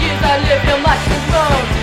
years I lived in like a